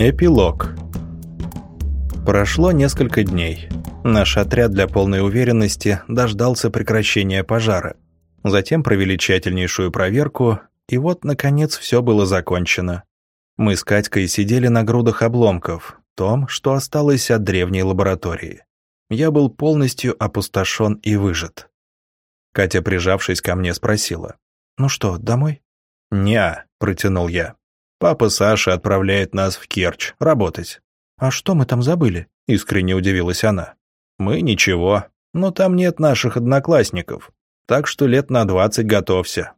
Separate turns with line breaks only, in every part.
Эпилог. Прошло несколько дней. Наш отряд для полной уверенности дождался прекращения пожара. Затем провели тщательнейшую проверку, и вот, наконец, все было закончено. Мы с Катькой сидели на грудах обломков, том, что осталось от древней лаборатории. Я был полностью опустошен и выжат. Катя, прижавшись ко мне, спросила. «Ну что, домой?» «Не-а», протянул я. Папа Саша отправляет нас в Керчь работать». «А что мы там забыли?» — искренне удивилась она. «Мы ничего, но там нет наших одноклассников, так что лет на двадцать готовься».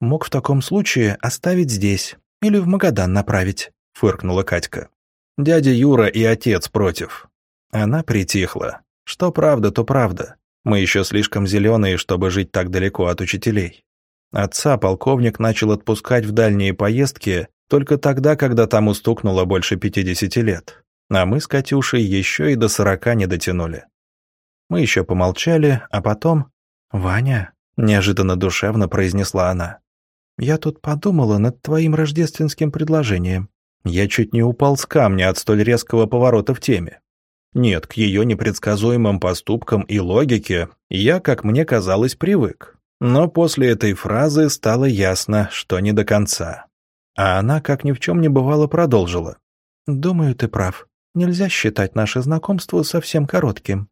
«Мог в таком случае оставить здесь или в Магадан направить», — фыркнула Катька.
«Дядя Юра и отец против». Она притихла. «Что правда, то правда. Мы еще слишком зеленые, чтобы жить так далеко от учителей». Отца полковник начал отпускать в дальние поездки только тогда, когда тому стукнуло больше 50 лет. А мы с Катюшей еще и до 40 не дотянули. Мы еще помолчали, а потом... «Ваня», — неожиданно душевно произнесла она, «я тут подумала над твоим рождественским предложением. Я чуть не упал с камня от столь резкого поворота в теме. Нет, к ее непредсказуемым поступкам и логике я, как мне казалось, привык. Но после этой фразы стало ясно, что не до конца. А она, как ни в чем не бывало, продолжила.
«Думаю, ты прав. Нельзя считать наше знакомство совсем коротким».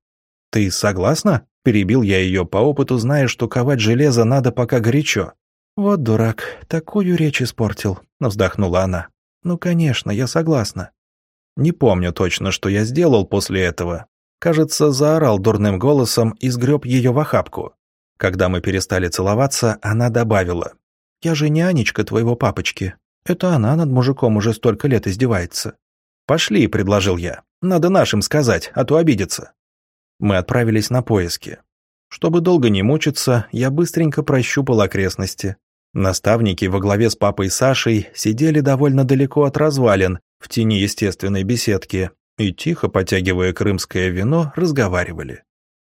«Ты согласна?» – перебил я ее по опыту, зная, что ковать железо надо пока горячо.
«Вот дурак, такую речь испортил», – вздохнула она. «Ну, конечно, я согласна».
Не помню точно, что я сделал после этого. Кажется, заорал дурным голосом и сгреб ее в охапку. Когда мы перестали целоваться, она добавила.
«Я же не Анечка твоего папочки. Это она над мужиком уже столько лет издевается.
«Пошли», — предложил я. «Надо нашим сказать, а то обидятся». Мы отправились на поиски. Чтобы долго не мучиться, я быстренько прощупал окрестности. Наставники во главе с папой Сашей сидели довольно далеко от развалин, в тени естественной беседки, и, тихо потягивая крымское вино, разговаривали.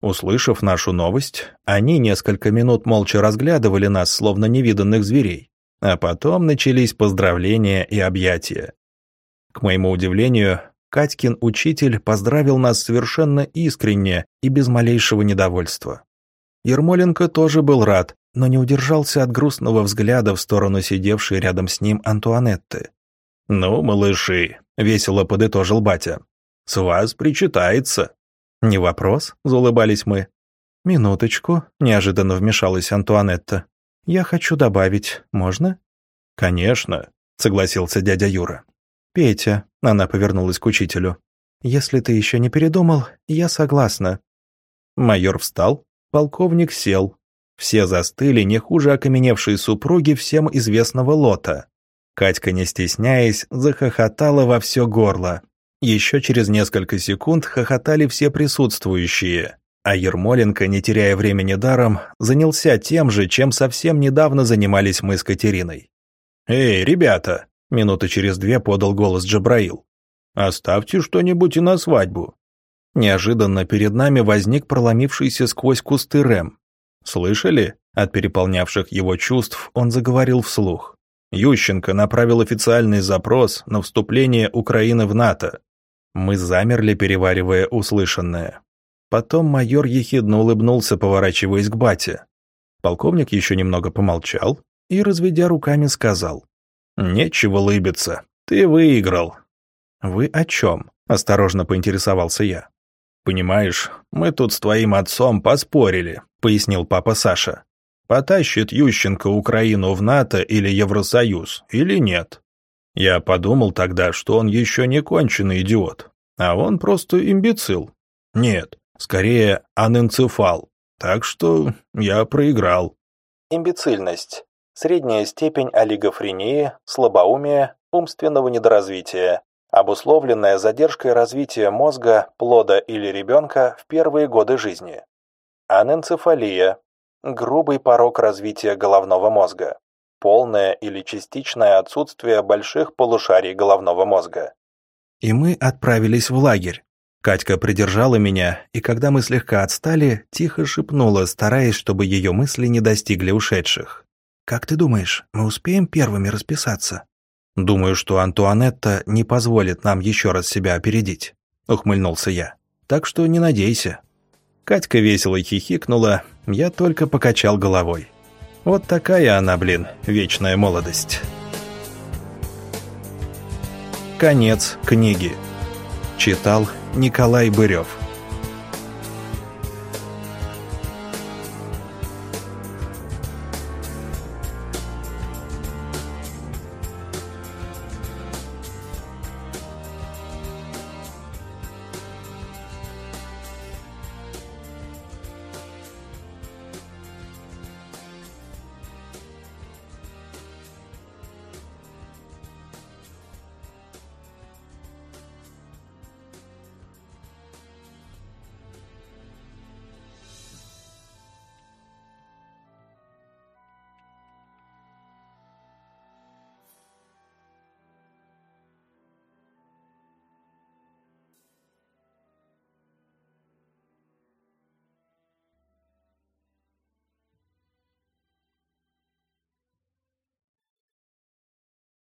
Услышав нашу новость, они несколько минут молча разглядывали нас, словно невиданных зверей. А потом начались поздравления и объятия. К моему удивлению, Катькин учитель поздравил нас совершенно искренне и без малейшего недовольства. Ермоленко тоже был рад, но не удержался от грустного взгляда в сторону сидевшей рядом с ним Антуанетты. «Ну, малыши», — весело подытожил батя, — «с вас причитается». «Не вопрос», — заулыбались мы.
«Минуточку», — неожиданно вмешалась Антуанетта. «Я хочу добавить. Можно?»
«Конечно», — согласился дядя Юра.
«Петя», — она повернулась к учителю. «Если ты еще не передумал, я согласна».
Майор встал, полковник сел. Все застыли не хуже окаменевшей супруги всем известного лота. Катька, не стесняясь, захохотала во все горло. Еще через несколько секунд хохотали все присутствующие. А Ермоленко, не теряя времени даром, занялся тем же, чем совсем недавно занимались мы с Катериной. «Эй, ребята!» – минуты через две подал голос Джабраил. «Оставьте что-нибудь и на свадьбу». Неожиданно перед нами возник проломившийся сквозь кусты Рэм. «Слышали?» От переполнявших его чувств он заговорил вслух. Ющенко направил официальный запрос на вступление Украины в НАТО. Мы замерли, переваривая услышанное. Потом майор ехидно улыбнулся, поворачиваясь к бате. Полковник еще немного помолчал и, разведя руками, сказал. «Нечего лыбиться. Ты выиграл». «Вы о чем?» – осторожно поинтересовался я. «Понимаешь, мы тут с твоим отцом поспорили», – пояснил папа Саша. «Потащит Ющенко Украину в НАТО или Евросоюз, или нет?» Я подумал тогда, что он еще не конченый идиот, а он просто имбецил. Нет, Скорее, аненцефал. Так что я проиграл.
Имбецильность. Средняя степень олигофрении, слабоумия, умственного недоразвития, обусловленная задержкой развития мозга, плода или ребенка в первые годы жизни. Аненцефалия. Грубый порог развития головного мозга. Полное или частичное отсутствие больших полушарий головного мозга.
И мы отправились в лагерь. Катька придержала меня, и когда мы слегка отстали, тихо шепнула, стараясь, чтобы ее мысли не достигли ушедших.
«Как ты думаешь, мы успеем первыми расписаться?»
Думаю, что Антуанетта не позволит нам еще раз себя опередить», — ухмыльнулся я. «Так что не надейся». Катька весело хихикнула, я только покачал головой. Вот такая она, блин, вечная молодость. Конец книги. Читал Николай Бырев.